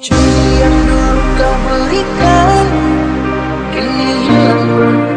Janji yang dulu kau berikan Kini hilang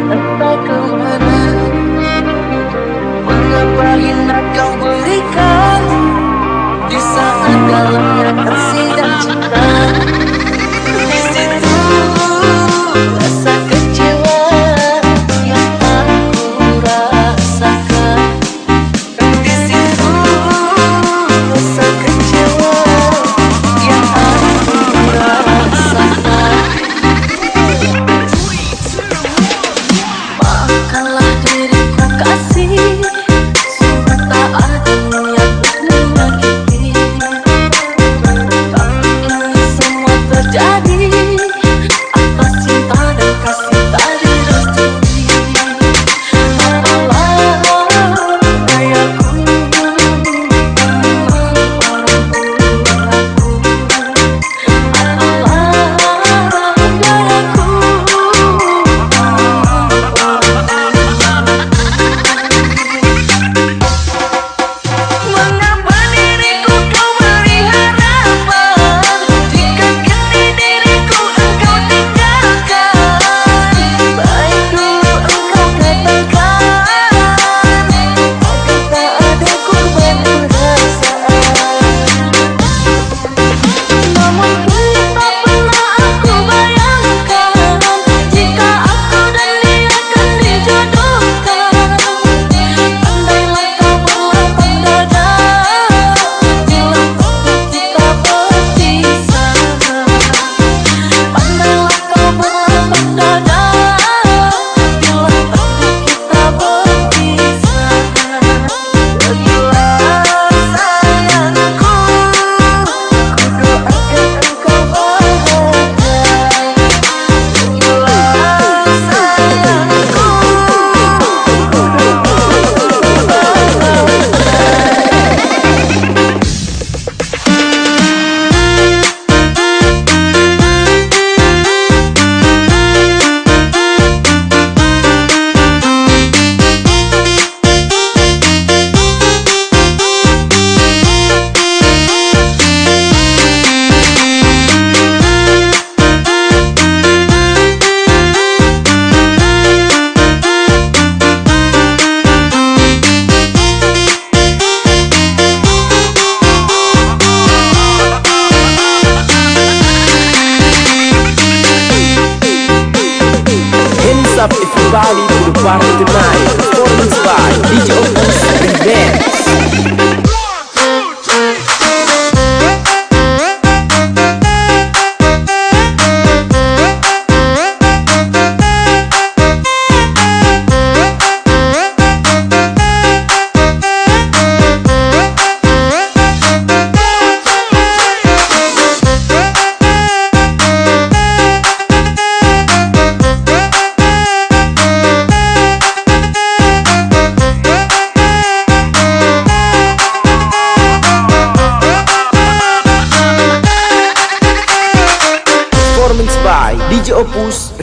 body to the bottom of the night.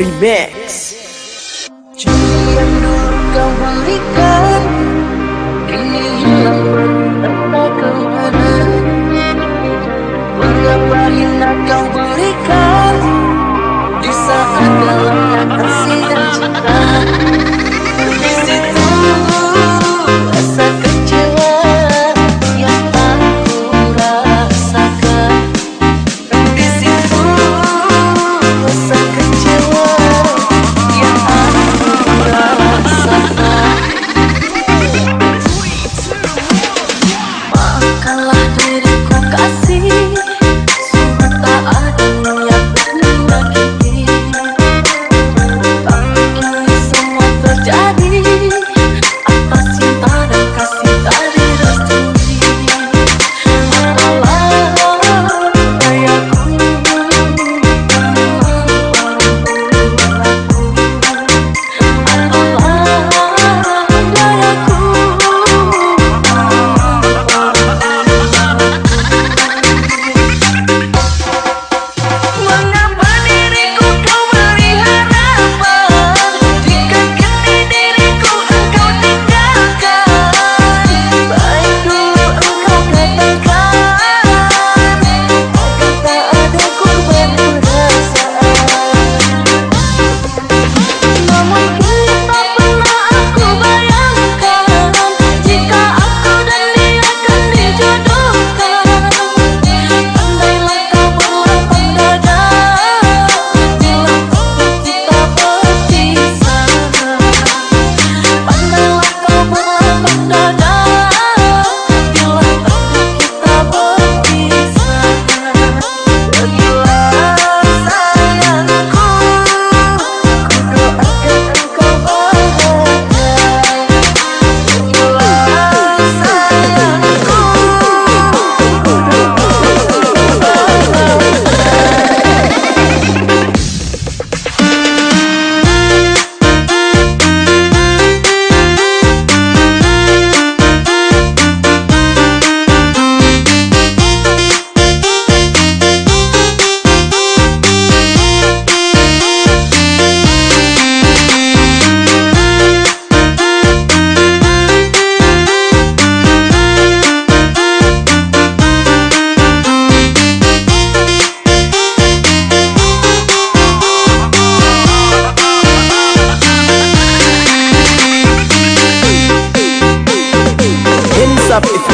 Remix.